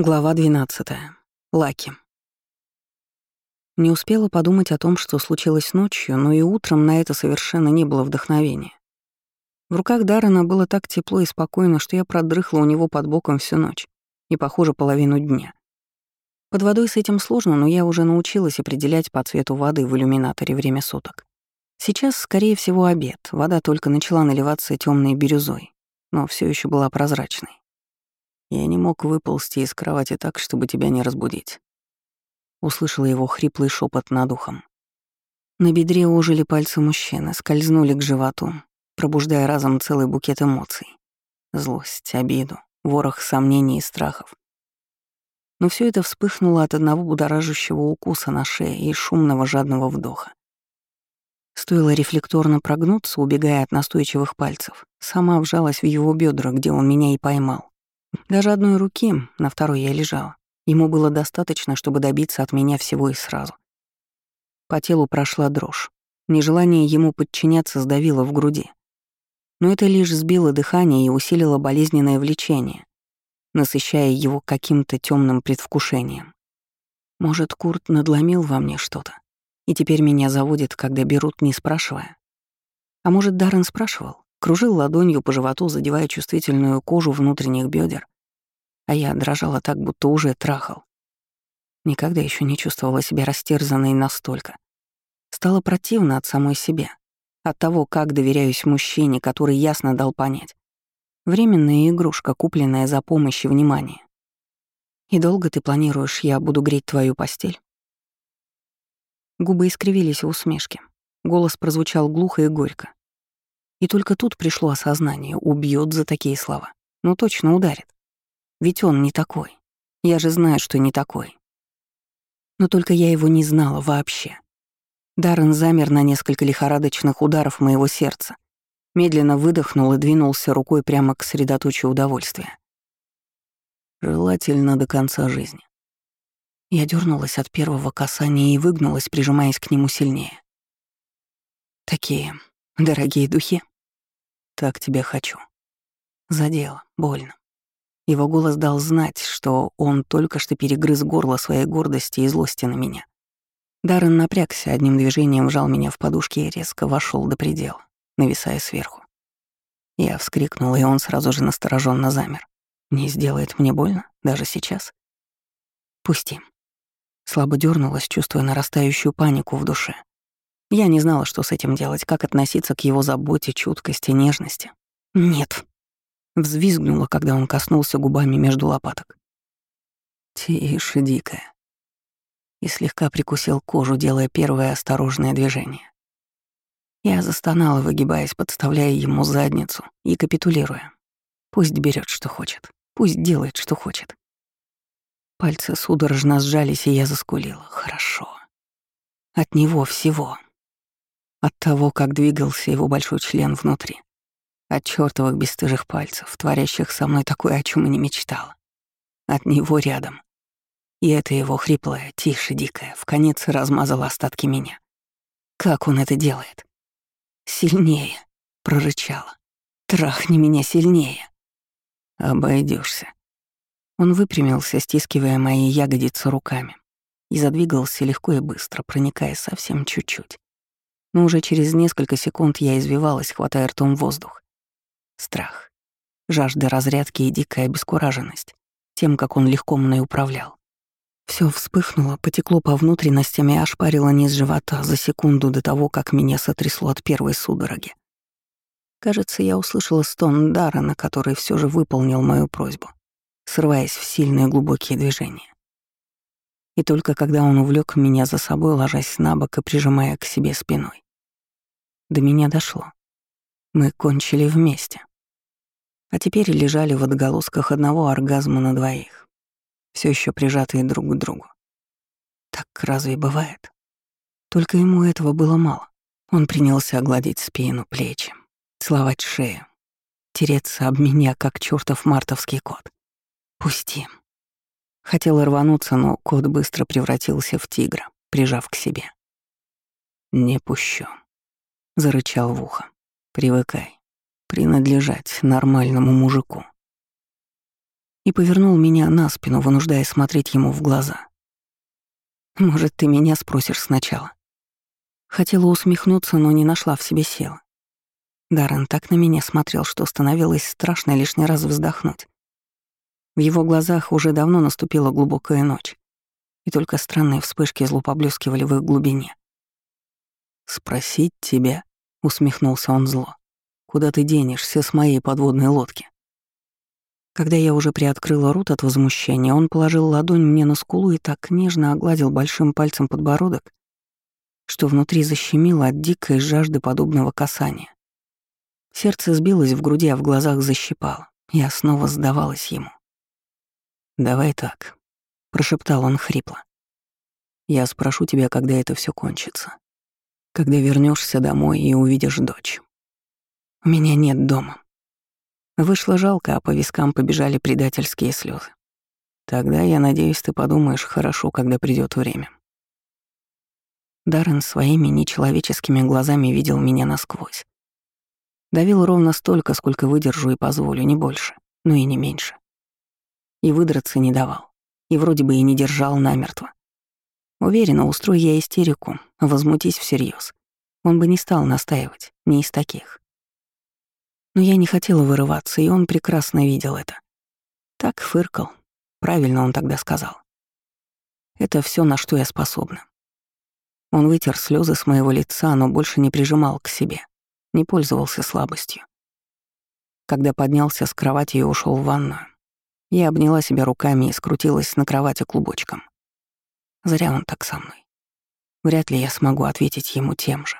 Глава 12. Лаки. Не успела подумать о том, что случилось ночью, но и утром на это совершенно не было вдохновения. В руках Даррена было так тепло и спокойно, что я продрыхла у него под боком всю ночь и, похоже, половину дня. Под водой с этим сложно, но я уже научилась определять по цвету воды в иллюминаторе время суток. Сейчас, скорее всего, обед. Вода только начала наливаться темной бирюзой, но все еще была прозрачной. Я не мог выползти из кровати так, чтобы тебя не разбудить. Услышала его хриплый шепот над ухом. На бедре ожили пальцы мужчины, скользнули к животу, пробуждая разом целый букет эмоций. Злость, обиду, ворох сомнений и страхов. Но все это вспыхнуло от одного будоражащего укуса на шее и шумного жадного вдоха. Стоило рефлекторно прогнуться, убегая от настойчивых пальцев, сама вжалась в его бедра, где он меня и поймал. Даже одной руки, на второй я лежала, ему было достаточно, чтобы добиться от меня всего и сразу. По телу прошла дрожь. Нежелание ему подчиняться сдавило в груди. Но это лишь сбило дыхание и усилило болезненное влечение, насыщая его каким-то темным предвкушением. Может, Курт надломил во мне что-то, и теперь меня заводит, когда берут, не спрашивая? А может, Даррен спрашивал? Кружил ладонью по животу, задевая чувствительную кожу внутренних бедер, а я дрожала так, будто уже трахал. Никогда еще не чувствовала себя растерзанной настолько. Стало противно от самой себя, от того, как доверяюсь мужчине, который ясно дал понять. Временная игрушка, купленная за помощь и внимание. И долго ты планируешь, я буду греть твою постель? Губы искривились в усмешке. Голос прозвучал глухо и горько. И только тут пришло осознание, убьет за такие слова. Ну точно ударит. Ведь он не такой. Я же знаю, что не такой. Но только я его не знала вообще. Даррен замер на несколько лихорадочных ударов моего сердца, медленно выдохнул и двинулся рукой прямо к средоточию удовольствия. Желательно до конца жизни. Я дернулась от первого касания и выгнулась, прижимаясь к нему сильнее. Такие дорогие духи. Так тебя хочу. Задело, больно. Его голос дал знать, что он только что перегрыз горло своей гордости и злости на меня. Даррен напрягся, одним движением вжал меня в подушки и резко вошел до предела, нависая сверху. Я вскрикнула, и он сразу же настороженно замер. Не сделает мне больно, даже сейчас. Пусти. Слабо дернулась, чувствуя нарастающую панику в душе. Я не знала, что с этим делать, как относиться к его заботе, чуткости, нежности. «Нет», — взвизгнула, когда он коснулся губами между лопаток. «Тише, дикая», и слегка прикусил кожу, делая первое осторожное движение. Я застонала, выгибаясь, подставляя ему задницу и капитулируя. Пусть берет, что хочет, пусть делает, что хочет. Пальцы судорожно сжались, и я заскулила. Хорошо. От него всего. От того, как двигался его большой член внутри. От чёртовых бесстыжих пальцев, творящих со мной такое, о чем и не мечтала. От него рядом. И это его хриплое, тише, дикое, в конец размазало остатки меня. Как он это делает? Сильнее, прорычала. Трахни меня сильнее. Обойдешься. Он выпрямился, стискивая мои ягодицы руками, и задвигался легко и быстро, проникая совсем чуть-чуть но уже через несколько секунд я извивалась, хватая ртом воздух. Страх, жажда разрядки и дикая обескураженность тем, как он легко мной управлял. Все вспыхнуло, потекло по внутренностям и ошпарило низ живота за секунду до того, как меня сотрясло от первой судороги. Кажется, я услышала стон Даррена, который все же выполнил мою просьбу, срываясь в сильные глубокие движения. И только когда он увлек меня за собой, ложась на бок и прижимая к себе спиной. До меня дошло. Мы кончили вместе. А теперь лежали в отголосках одного оргазма на двоих, все еще прижатые друг к другу. Так разве бывает? Только ему этого было мало. Он принялся гладить спину, плечи, целовать шею, тереться об меня, как чертов мартовский кот. «Пусти», Хотела рвануться, но кот быстро превратился в тигра, прижав к себе. «Не пущу», — зарычал в ухо. «Привыкай. Принадлежать нормальному мужику». и повернул меня на спину, вынуждая смотреть ему в глаза. «Может, ты меня спросишь сначала?» Хотела усмехнуться, но не нашла в себе силы. Даррен так на меня смотрел, что становилось страшно лишний раз вздохнуть. В его глазах уже давно наступила глубокая ночь, и только странные вспышки зло поблескивали в их глубине. «Спросить тебя?» — усмехнулся он зло. «Куда ты денешься с моей подводной лодки?» Когда я уже приоткрыла рот от возмущения, он положил ладонь мне на скулу и так нежно огладил большим пальцем подбородок, что внутри защемило от дикой жажды подобного касания. Сердце сбилось в груди, а в глазах защипало. Я снова сдавалась ему. «Давай так», — прошептал он хрипло. «Я спрошу тебя, когда это все кончится. Когда вернешься домой и увидишь дочь. У меня нет дома». Вышло жалко, а по вискам побежали предательские слезы. Тогда, я надеюсь, ты подумаешь хорошо, когда придет время. Даррен своими нечеловеческими глазами видел меня насквозь. Давил ровно столько, сколько выдержу и позволю, не больше, но и не меньше. И выдраться не давал, и вроде бы и не держал намертво. Уверена, устрой я истерику, возмутись всерьез. Он бы не стал настаивать, не из таких. Но я не хотела вырываться, и он прекрасно видел это. Так фыркал. Правильно он тогда сказал. Это все, на что я способна. Он вытер слезы с моего лица, но больше не прижимал к себе не пользовался слабостью. Когда поднялся с кровати и ушел в ванную, я обняла себя руками и скрутилась на кровати клубочком. Зря он так со мной. Вряд ли я смогу ответить ему тем же.